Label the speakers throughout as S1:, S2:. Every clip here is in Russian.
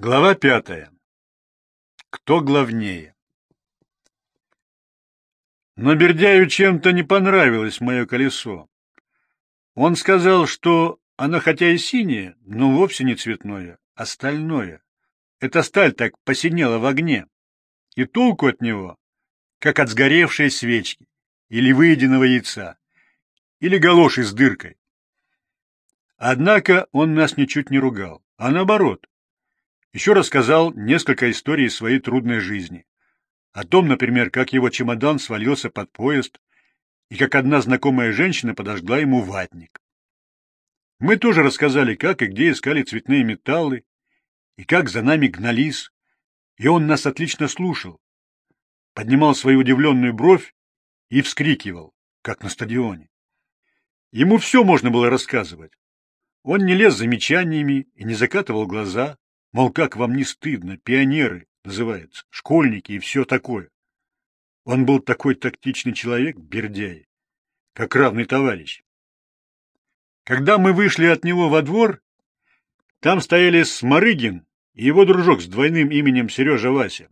S1: Глава пятая. Кто главнее? Но Бердяю чем-то не понравилось мое колесо. Он сказал, что оно хотя и синее, но вовсе не цветное, а стальное. Эта сталь так посинела в огне. И толку от него, как от сгоревшей свечки, или выеденного яйца, или галоши с дыркой. Однако он нас ничуть не ругал, а наоборот, еще рассказал несколько историй своей трудной жизни. О том, например, как его чемодан свалился под поезд, и как одна знакомая женщина подожгла ему ватник. Мы тоже рассказали, как и где искали цветные металлы, и как за нами гнались, и он нас отлично слушал, поднимал свою удивленную бровь и вскрикивал, как на стадионе. Ему все можно было рассказывать. Он не лез замечаниями и не закатывал глаза, Мол, как вам не стыдно, пионеры, называется, школьники и все такое. Он был такой тактичный человек, Бердяй, как равный товарищ. Когда мы вышли от него во двор, там стояли Сморыгин и его дружок с двойным именем Сережа Вася.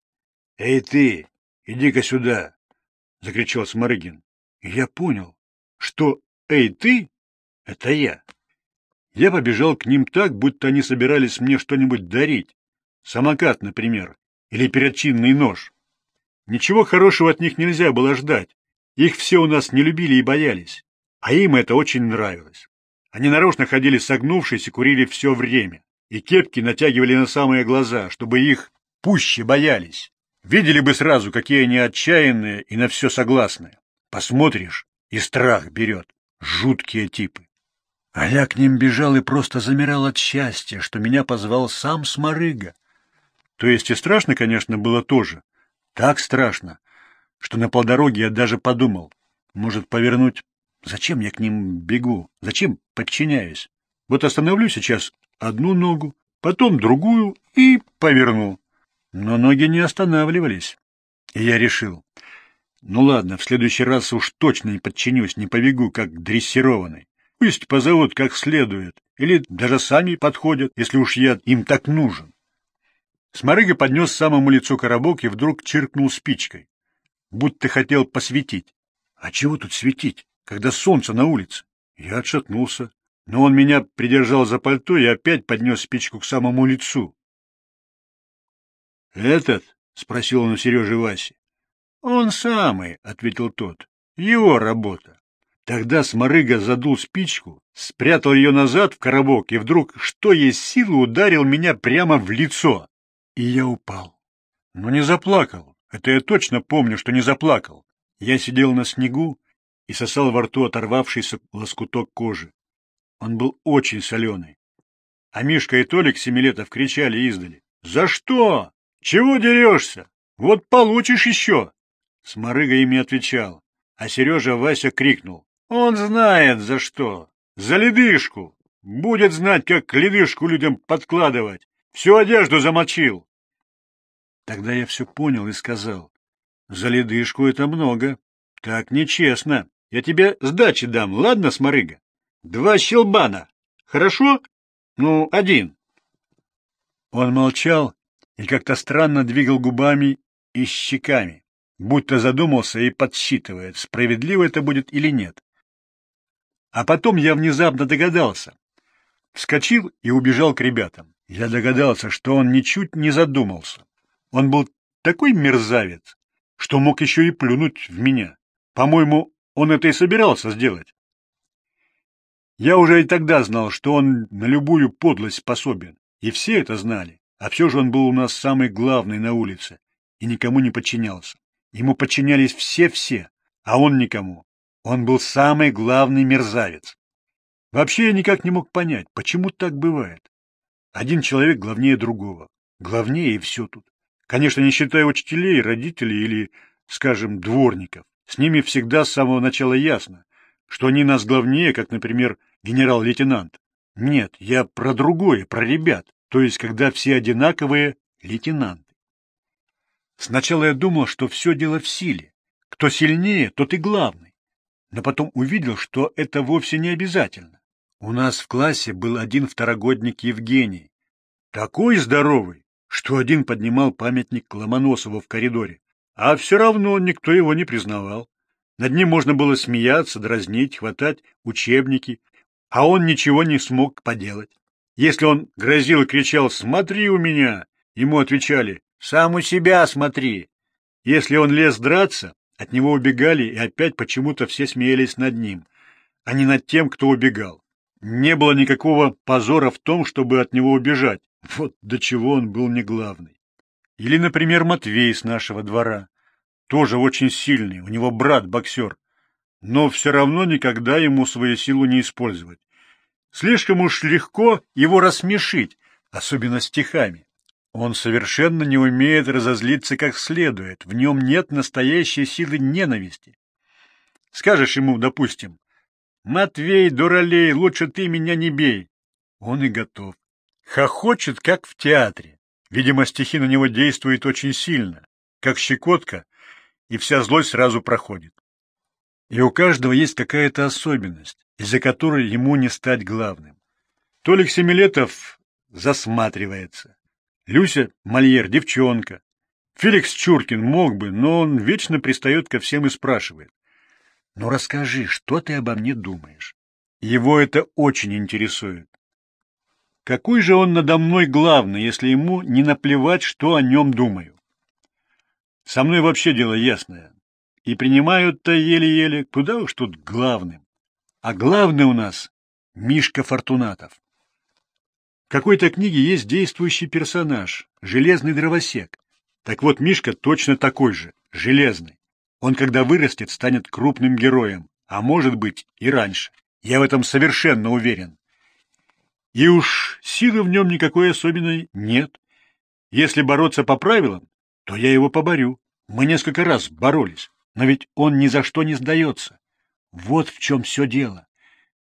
S1: — Эй ты, иди-ка сюда! — закричал Сморыгин. Я понял, что «эй ты» — это я. Я побежал к ним так, будто они собирались мне что-нибудь дарить. Самокат, например, или перочинный нож. Ничего хорошего от них нельзя было ждать. Их все у нас не любили и боялись. А им это очень нравилось. Они нарочно ходили согнувшись и курили все время. И кепки натягивали на самые глаза, чтобы их пуще боялись. Видели бы сразу, какие они отчаянные и на все согласные. Посмотришь, и страх берет. Жуткие типы. А я к ним бежал и просто замирал от счастья, что меня позвал сам Сморыга. То есть и страшно, конечно, было тоже. Так страшно, что на полдороге я даже подумал, может, повернуть. Зачем я к ним бегу? Зачем подчиняюсь? Вот остановлю сейчас одну ногу, потом другую и поверну. Но ноги не останавливались. И я решил, ну ладно, в следующий раз уж точно не подчинюсь, не побегу, как дрессированный. Пусть позовут как следует, или даже сами подходят, если уж я им так нужен. Сморыга поднес самому лицу коробок и вдруг чиркнул спичкой, будто хотел посветить. А чего тут светить, когда солнце на улице? Я отшатнулся, но он меня придержал за пальто и опять поднес спичку к самому лицу. «Этот?» — спросил он у Сережи Васи. «Он самый», — ответил тот. «Его работа». Тогда Сморыга задул спичку, спрятал ее назад в коробок и вдруг, что есть силы, ударил меня прямо в лицо. И я упал. Но не заплакал. Это я точно помню, что не заплакал. Я сидел на снегу и сосал во рту оторвавшийся лоскуток кожи. Он был очень соленый. А Мишка и Толик Семилетов кричали издали. — За что? Чего дерешься? Вот получишь еще! Сморыга ими отвечал, а Сережа Вася крикнул. Он знает за что. За ледышку. Будет знать, как ледышку людям подкладывать. Всю одежду замочил. Тогда я все понял и сказал. За ледышку это много. Так нечестно. Я тебе сдачи дам, ладно, Сморыга? Два щелбана. Хорошо? Ну, один. Он молчал и как-то странно двигал губами и щеками, будто задумался и подсчитывает, справедливо это будет или нет. А потом я внезапно догадался. Вскочил и убежал к ребятам. Я догадался, что он ничуть не задумался. Он был такой мерзавец, что мог еще и плюнуть в меня. По-моему, он это и собирался сделать. Я уже и тогда знал, что он на любую подлость способен, и все это знали. А все же он был у нас самый главный на улице и никому не подчинялся. Ему подчинялись все-все, а он никому. Он был самый главный мерзавец. Вообще я никак не мог понять, почему так бывает. Один человек главнее другого. Главнее и все тут. Конечно, не считая учителей, родителей или, скажем, дворников. С ними всегда с самого начала ясно, что они нас главнее, как, например, генерал-лейтенант. Нет, я про другое, про ребят, то есть когда все одинаковые лейтенанты. Сначала я думал, что все дело в силе. Кто сильнее, тот и главный но потом увидел, что это вовсе не обязательно. У нас в классе был один второгодник Евгений. такой здоровый, что один поднимал памятник Ломоносову в коридоре, а все равно никто его не признавал. Над ним можно было смеяться, дразнить, хватать учебники, а он ничего не смог поделать. Если он грозил и кричал «Смотри у меня!», ему отвечали «Сам у себя смотри!». Если он лез драться, от него убегали, и опять почему-то все смеялись над ним, а не над тем, кто убегал. Не было никакого позора в том, чтобы от него убежать. Вот до чего он был не главный. Или, например, Матвей с нашего двора. Тоже очень сильный, у него брат-боксер. Но все равно никогда ему свою силу не использовать. Слишком уж легко его рассмешить, особенно стихами. Он совершенно не умеет разозлиться как следует, в нем нет настоящей силы ненависти. Скажешь ему, допустим, «Матвей, дуралей, лучше ты меня не бей!» Он и готов. Хохочет, как в театре. Видимо, стихи на него действуют очень сильно, как щекотка, и вся злость сразу проходит. И у каждого есть какая-то особенность, из-за которой ему не стать главным. Толик Семилетов засматривается. Люся Мольер — девчонка. Феликс Чуркин мог бы, но он вечно пристает ко всем и спрашивает. «Ну расскажи, что ты обо мне думаешь?» Его это очень интересует. Какой же он надо мной главный, если ему не наплевать, что о нем думаю? Со мной вообще дело ясное. И принимают-то еле-еле, куда уж тут главным. А главный у нас — Мишка Фортунатов. В какой-то книге есть действующий персонаж — железный дровосек. Так вот, Мишка точно такой же, железный. Он, когда вырастет, станет крупным героем, а может быть и раньше. Я в этом совершенно уверен. И уж силы в нем никакой особенной нет. Если бороться по правилам, то я его поборю. Мы несколько раз боролись, но ведь он ни за что не сдается. Вот в чем все дело.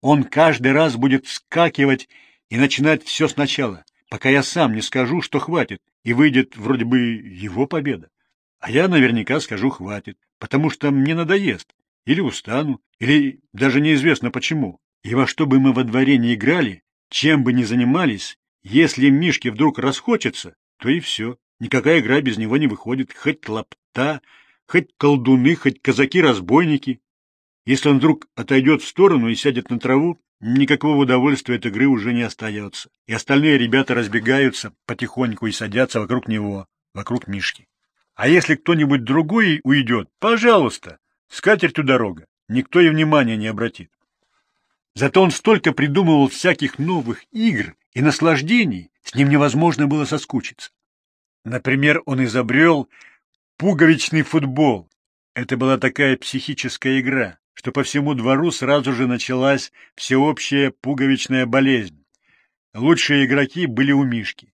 S1: Он каждый раз будет вскакивать и начинать все сначала, пока я сам не скажу, что хватит, и выйдет вроде бы его победа. А я наверняка скажу «хватит», потому что мне надоест, или устану, или даже неизвестно почему. И во что бы мы во дворе не играли, чем бы ни занимались, если Мишке вдруг расхочется, то и все. Никакая игра без него не выходит, хоть лапта, хоть колдуны, хоть казаки-разбойники. Если он вдруг отойдет в сторону и сядет на траву, никакого удовольствия от игры уже не остается, и остальные ребята разбегаются потихоньку и садятся вокруг него, вокруг Мишки. А если кто-нибудь другой уйдет, пожалуйста, скатертью дорога, никто и внимания не обратит. Зато он столько придумывал всяких новых игр и наслаждений, с ним невозможно было соскучиться. Например, он изобрел пуговичный футбол. Это была такая психическая игра, что по всему двору сразу же началась всеобщая пуговичная болезнь. Лучшие игроки были у Мишки.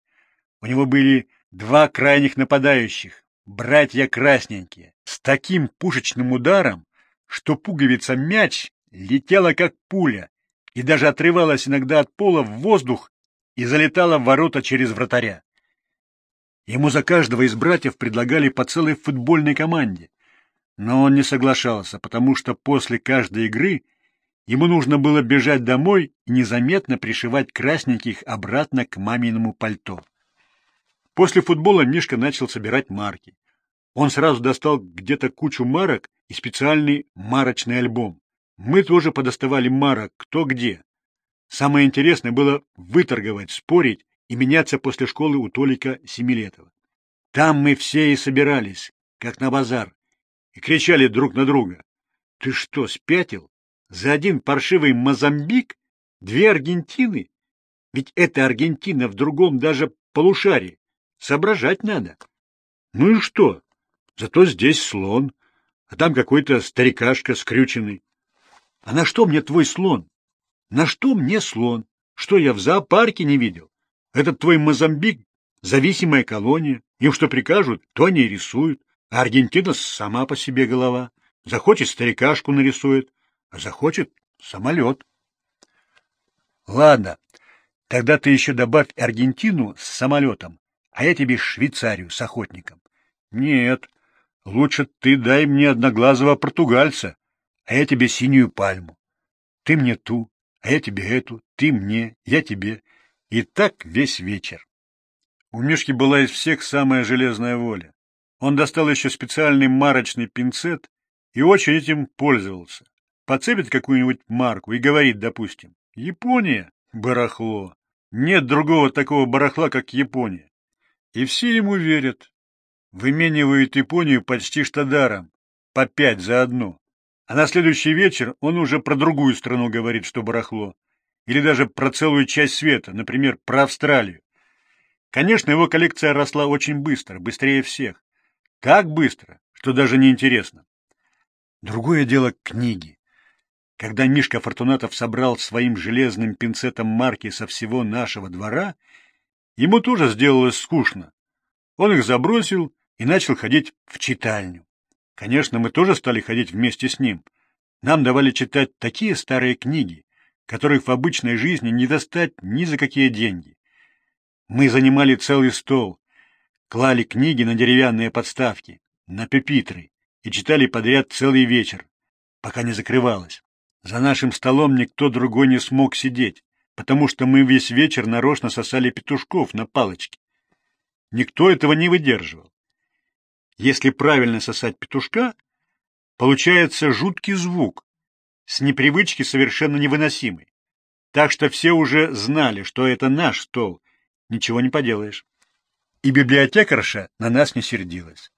S1: У него были два крайних нападающих, братья красненькие, с таким пушечным ударом, что пуговица мяч летела как пуля и даже отрывалась иногда от пола в воздух и залетала в ворота через вратаря. Ему за каждого из братьев предлагали по целой футбольной команде, но он не соглашался, потому что после каждой игры ему нужно было бежать домой и незаметно пришивать красненьких обратно к маминому пальто. После футбола Мишка начал собирать марки. Он сразу достал где-то кучу марок и специальный марочный альбом. Мы тоже подоставали марок кто где. Самое интересное было выторговать, спорить и меняться после школы у Толика Семилетова. Там мы все и собирались, как на базар, и кричали друг на друга. «Ты что, спятил? За один паршивый Мозамбик? Две Аргентины? Ведь это Аргентина в другом даже полушарии. Соображать надо». «Ну и что? Зато здесь слон, а там какой-то старикашка скрюченный. А на что мне твой слон? На что мне слон? Что я в зоопарке не видел? Этот твой Мозамбик — зависимая колония. Им что прикажут, то они и рисуют. А Аргентина сама по себе голова. Захочет старикашку нарисует, а захочет самолет. Ладно, тогда ты еще добавь Аргентину с самолетом, а я тебе Швейцарию с охотником. Нет, лучше ты дай мне одноглазого португальца, а я тебе синюю пальму. Ты мне ту, а я тебе эту, ты мне, я тебе. И так весь вечер. У Мишки была из всех самая железная воля. Он достал еще специальный марочный пинцет и очень этим пользовался. Подцепит какую-нибудь марку и говорит, допустим, «Япония — барахло. Нет другого такого барахла, как Япония». И все ему верят. Выменивают Японию почти что даром, по пять за одну. А на следующий вечер он уже про другую страну говорит, что барахло. Или даже про целую часть света, например, про Австралию. Конечно, его коллекция росла очень быстро, быстрее всех. Так быстро, что даже не интересно. Другое дело книги. Когда Мишка Фортунатов собрал своим железным пинцетом марки со всего нашего двора, ему тоже сделалось скучно. Он их забросил и начал ходить в читальню. Конечно, мы тоже стали ходить вместе с ним. Нам давали читать такие старые книги, которых в обычной жизни не достать ни за какие деньги. Мы занимали целый стол, клали книги на деревянные подставки, на пепитры и читали подряд целый вечер, пока не закрывалось. За нашим столом никто другой не смог сидеть, потому что мы весь вечер нарочно сосали петушков на палочке. Никто этого не выдерживал. Если правильно сосать петушка, получается жуткий звук, с непривычки совершенно невыносимый. Так что все уже знали, что это наш стол, Ничего не поделаешь. И библиотекарша на нас не сердилась.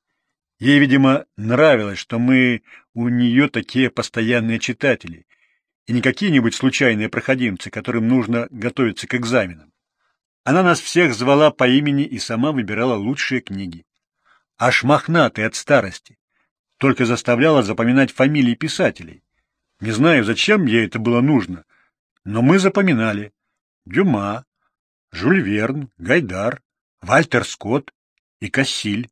S1: Ей, видимо, нравилось, что мы у нее такие постоянные читатели, и не какие-нибудь случайные проходимцы, которым нужно готовиться к экзаменам. Она нас всех звала по имени и сама выбирала лучшие книги. Аж мохнатые от старости. Только заставляла запоминать фамилии писателей. Не знаю, зачем ей это было нужно, но мы запоминали. Дюма, Жюль Верн, Гайдар, Вальтер Скотт и Кассиль.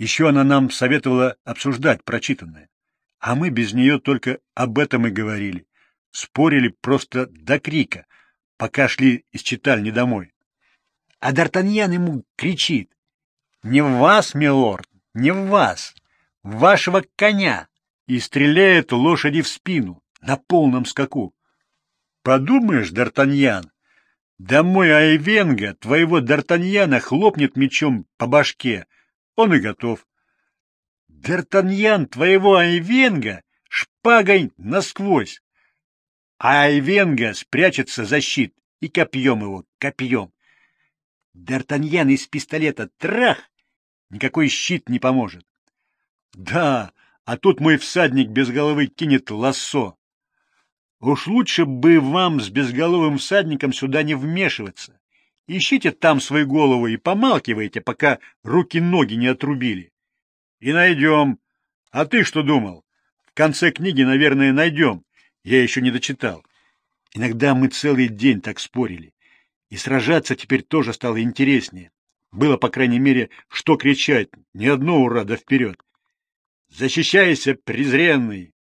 S1: Еще она нам советовала обсуждать прочитанное. А мы без нее только об этом и говорили. Спорили просто до крика, пока шли из читальни домой. А Д'Артаньян ему кричит. «Не в вас, милорд, не в вас, в вашего коня!» и стреляет лошади в спину на полном скаку. Подумаешь, Д'Артаньян, да мой Айвенга твоего Д'Артаньяна хлопнет мечом по башке. Он и готов. Д'Артаньян твоего Айвенга шпагой насквозь. А Айвенга спрячется за щит и копьем его, копьем. Д'Артаньян из пистолета трах! Никакой щит не поможет. Да, а тут мой всадник без головы кинет лассо. Уж лучше бы вам с безголовым всадником сюда не вмешиваться. Ищите там свою голову и помалкивайте, пока руки-ноги не отрубили. И найдем. А ты что думал? В конце книги, наверное, найдем. Я еще не дочитал. Иногда мы целый день так спорили. И сражаться теперь тоже стало интереснее. Было, по крайней мере, что кричать. Ни одно ура да вперед. Защищайся, презренный!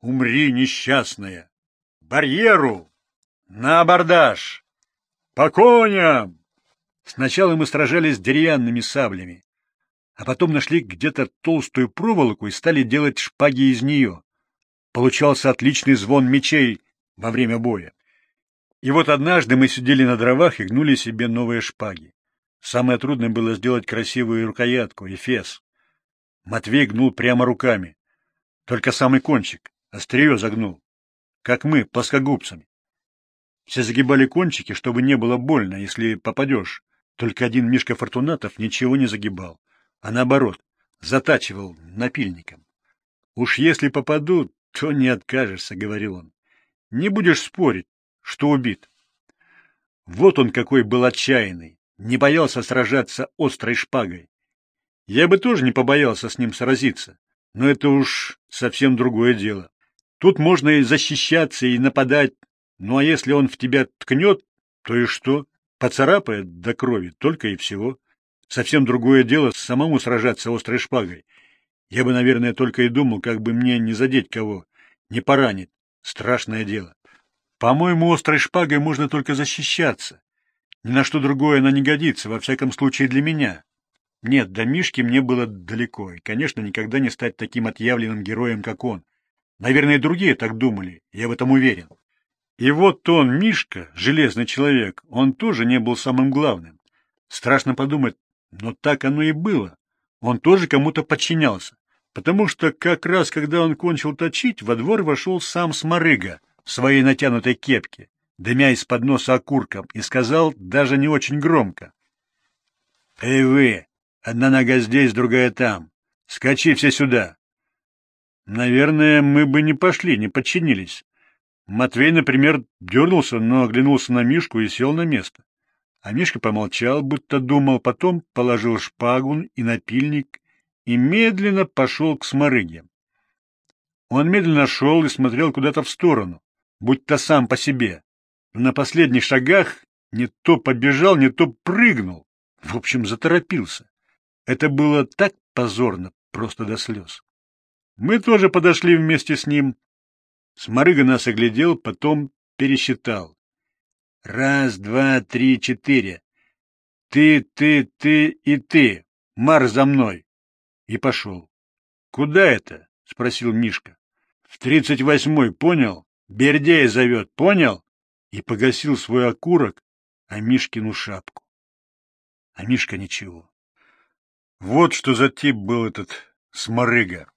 S1: Умри, несчастная! Барьеру! На абордаж! По коням! Сначала мы сражались деревянными саблями, а потом нашли где-то толстую проволоку и стали делать шпаги из нее. Получался отличный звон мечей во время боя. И вот однажды мы сидели на дровах и гнули себе новые шпаги. Самое трудное было сделать красивую рукоятку, эфес. Матвей гнул прямо руками. Только самый кончик. Острие загнул, как мы, плоскогубцами. Все загибали кончики, чтобы не было больно, если попадешь. Только один Мишка Фортунатов ничего не загибал, а наоборот, затачивал напильником. «Уж если попаду, то не откажешься», — говорил он. «Не будешь спорить, что убит». Вот он какой был отчаянный, не боялся сражаться острой шпагой. Я бы тоже не побоялся с ним сразиться, но это уж совсем другое дело. Тут можно и защищаться, и нападать. Ну а если он в тебя ткнет, то и что? Поцарапает до крови, только и всего. Совсем другое дело самому сражаться острой шпагой. Я бы, наверное, только и думал, как бы мне не задеть кого, не поранить. Страшное дело. По-моему, острой шпагой можно только защищаться. Ни на что другое она не годится, во всяком случае для меня. Нет, до Мишки мне было далеко, и, конечно, никогда не стать таким отъявленным героем, как он. Наверное, другие так думали, я в этом уверен. И вот он, Мишка, железный человек, он тоже не был самым главным. Страшно подумать, но так оно и было. Он тоже кому-то подчинялся, потому что как раз когда он кончил точить, во двор вошел сам Сморыга в своей натянутой кепке, дымя из-под носа окурком, и сказал даже не очень громко. — Эй вы, одна нога здесь, другая там. Скачи все сюда. Наверное, мы бы не пошли, не подчинились. Матвей, например, дернулся, но оглянулся на Мишку и сел на место. А Мишка помолчал, будто думал, потом положил шпагу и напильник и медленно пошел к сморыге. Он медленно шел и смотрел куда-то в сторону, будто сам по себе. На последних шагах не то побежал, не то прыгнул. В общем, заторопился. Это было так позорно, просто до слез. Мы тоже подошли вместе с ним. Сморыга нас оглядел, потом пересчитал. Раз, два, три, четыре. Ты, ты, ты и ты. Марш за мной. И пошел. — Куда это? — спросил Мишка. — В тридцать восьмой, понял? Бердея зовет, понял? И погасил свой окурок, а Мишкину шапку. А Мишка ничего. Вот что за тип был этот сморыга.